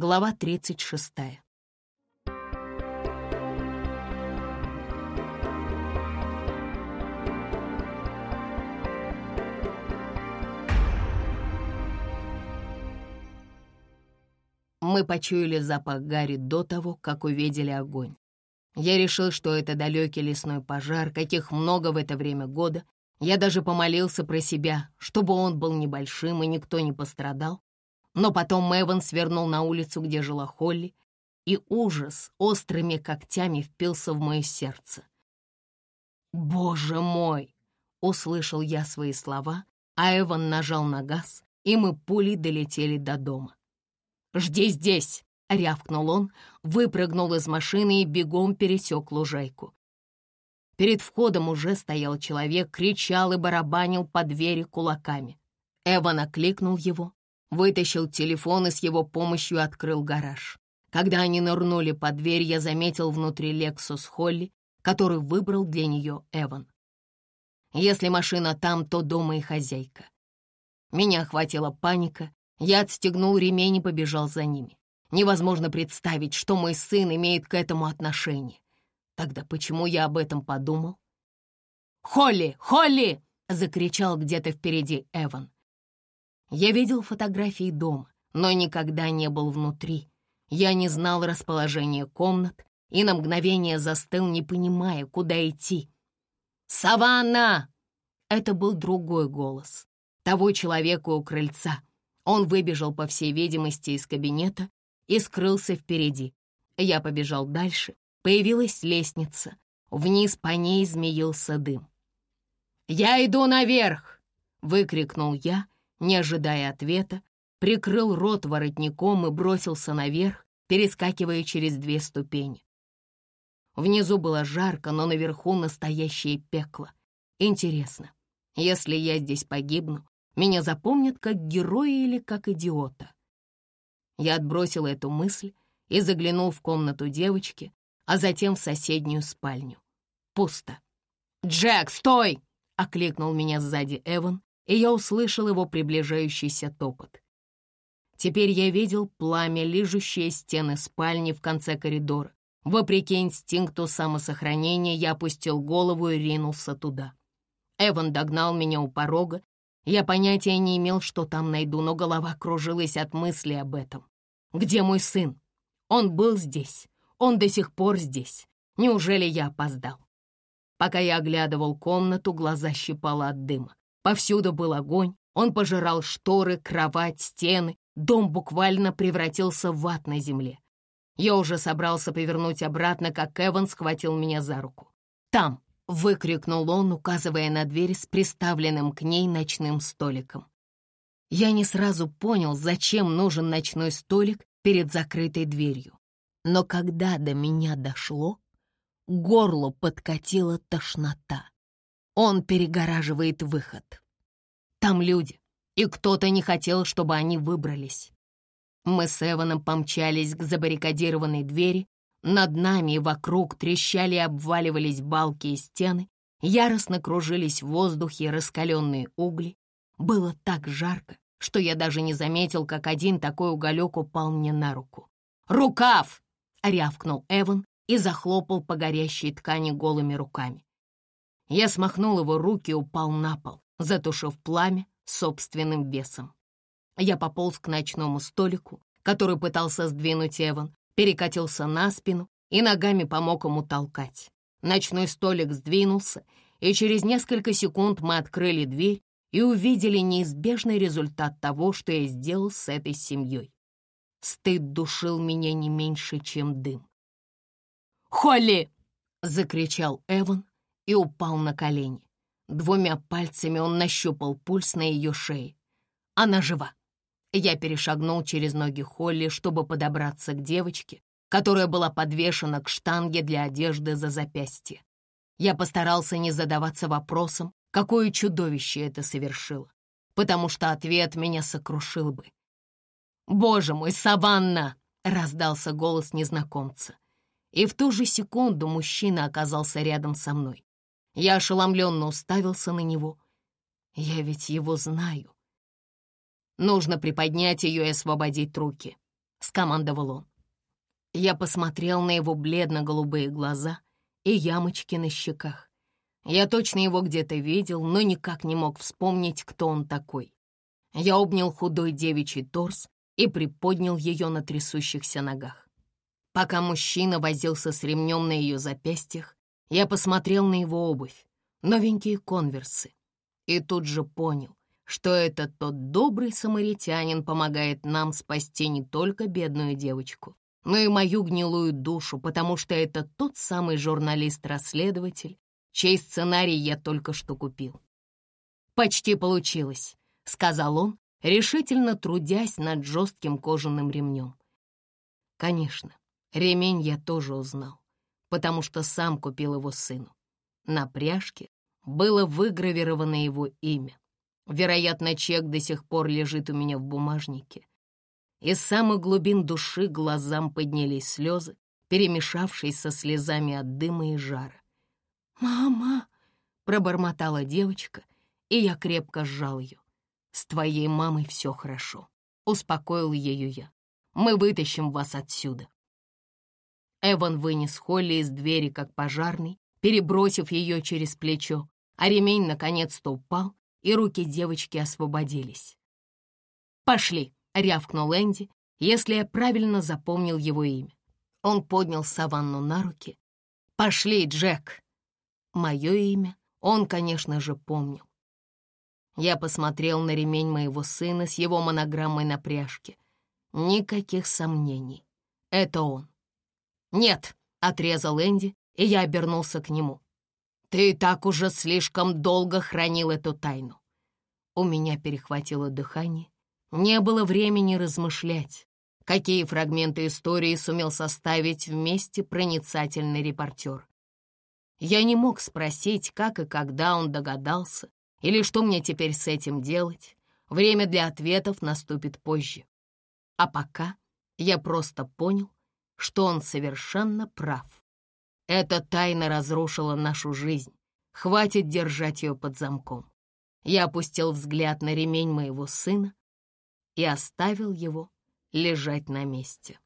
Глава 36. Мы почуяли запах гари до того, как увидели огонь. Я решил, что это далекий лесной пожар, каких много в это время года. Я даже помолился про себя, чтобы он был небольшим и никто не пострадал. Но потом Мэван свернул на улицу, где жила Холли, и ужас острыми когтями впился в мое сердце. «Боже мой!» — услышал я свои слова, а Эван нажал на газ, и мы пулей долетели до дома. «Жди здесь!» — рявкнул он, выпрыгнул из машины и бегом пересек лужайку. Перед входом уже стоял человек, кричал и барабанил по двери кулаками. Эван окликнул его, вытащил телефон и с его помощью открыл гараж. Когда они нырнули под дверь, я заметил внутри Лексус Холли, который выбрал для нее Эван. Если машина там, то дома и хозяйка. Меня охватила паника, я отстегнул ремень и побежал за ними. Невозможно представить, что мой сын имеет к этому отношение. Тогда почему я об этом подумал? «Холли! Холли!» — закричал где-то впереди Эван. Я видел фотографии дома, но никогда не был внутри. Я не знал расположения комнат и на мгновение застыл, не понимая, куда идти. «Саванна!» Это был другой голос, того человека у крыльца. Он выбежал, по всей видимости, из кабинета и скрылся впереди. Я побежал дальше. Появилась лестница. Вниз по ней змеился дым. «Я иду наверх!» — выкрикнул я — не ожидая ответа, прикрыл рот воротником и бросился наверх, перескакивая через две ступени. Внизу было жарко, но наверху настоящее пекло. Интересно, если я здесь погибну, меня запомнят как героя или как идиота? Я отбросил эту мысль и заглянул в комнату девочки, а затем в соседнюю спальню. Пусто. «Джек, стой!» — окликнул меня сзади Эван, и я услышал его приближающийся топот. Теперь я видел пламя, лижущее стены спальни в конце коридора. Вопреки инстинкту самосохранения, я опустил голову и ринулся туда. Эван догнал меня у порога. Я понятия не имел, что там найду, но голова кружилась от мысли об этом. Где мой сын? Он был здесь. Он до сих пор здесь. Неужели я опоздал? Пока я оглядывал комнату, глаза щипало от дыма. Повсюду был огонь, он пожирал шторы, кровать, стены. Дом буквально превратился в ад на земле. Я уже собрался повернуть обратно, как Эван схватил меня за руку. «Там!» — выкрикнул он, указывая на дверь с приставленным к ней ночным столиком. Я не сразу понял, зачем нужен ночной столик перед закрытой дверью. Но когда до меня дошло, горло подкатила тошнота. Он перегораживает выход. Там люди, и кто-то не хотел, чтобы они выбрались. Мы с Эваном помчались к забаррикадированной двери. Над нами и вокруг трещали и обваливались балки и стены. Яростно кружились в воздухе раскаленные угли. Было так жарко, что я даже не заметил, как один такой уголек упал мне на руку. «Рукав!» — рявкнул Эван и захлопал по горящей ткани голыми руками. Я смахнул его руки и упал на пол, затушив пламя собственным весом. Я пополз к ночному столику, который пытался сдвинуть Эван, перекатился на спину и ногами помог ему толкать. Ночной столик сдвинулся, и через несколько секунд мы открыли дверь и увидели неизбежный результат того, что я сделал с этой семьей. Стыд душил меня не меньше, чем дым. «Холли!» — закричал Эван, и упал на колени. Двумя пальцами он нащупал пульс на ее шее. Она жива. Я перешагнул через ноги Холли, чтобы подобраться к девочке, которая была подвешена к штанге для одежды за запястье. Я постарался не задаваться вопросом, какое чудовище это совершило, потому что ответ меня сокрушил бы. «Боже мой, Саванна!» — раздался голос незнакомца. И в ту же секунду мужчина оказался рядом со мной. Я ошеломленно уставился на него. Я ведь его знаю. Нужно приподнять ее и освободить руки. — скомандовал он. Я посмотрел на его бледно-голубые глаза и ямочки на щеках. Я точно его где-то видел, но никак не мог вспомнить, кто он такой. Я обнял худой девичий торс и приподнял ее на трясущихся ногах. Пока мужчина возился с ремнем на ее запястьях, я посмотрел на его обувь, новенькие конверсы, и тут же понял, что это тот добрый самаритянин помогает нам спасти не только бедную девочку, но и мою гнилую душу, потому что это тот самый журналист-расследователь, чей сценарий я только что купил. «Почти получилось», — сказал он, решительно трудясь над жестким кожаным ремнем. Конечно, ремень я тоже узнал, потому что сам купил его сыну. На пряжке было выгравировано его имя. Вероятно, чек до сих пор лежит у меня в бумажнике. Из самых глубин души глазам поднялись слезы, перемешавшись со слезами от дыма и жара. «Мама!» — пробормотала девочка, и я крепко сжал ее. «С твоей мамой все хорошо», — успокоил ее я. «Мы вытащим вас отсюда». Эван вынес Холли из двери, как пожарный, перебросив ее через плечо, а ремень наконец-то упал, и руки девочки освободились. «Пошли!» — рявкнул Энди, если я правильно запомнил его имя. Он поднял Саванну на руки. «Пошли, Джек!» Мое имя он, конечно же, помнил. Я посмотрел на ремень моего сына с его монограммой на пряжке. Никаких сомнений. Это он. «Нет», — отрезал Энди, и я обернулся к нему. «Ты так уже слишком долго хранил эту тайну». У меня перехватило дыхание. Не было времени размышлять, какие фрагменты истории сумел составить вместе проницательный репортер. Я не мог спросить, как и когда он догадался, или что мне теперь с этим делать. Время для ответов наступит позже. А пока я просто понял, что он совершенно прав. Эта тайна разрушила нашу жизнь. Хватит держать ее под замком. Я опустил взгляд на ремень моего сына и оставил его лежать на месте.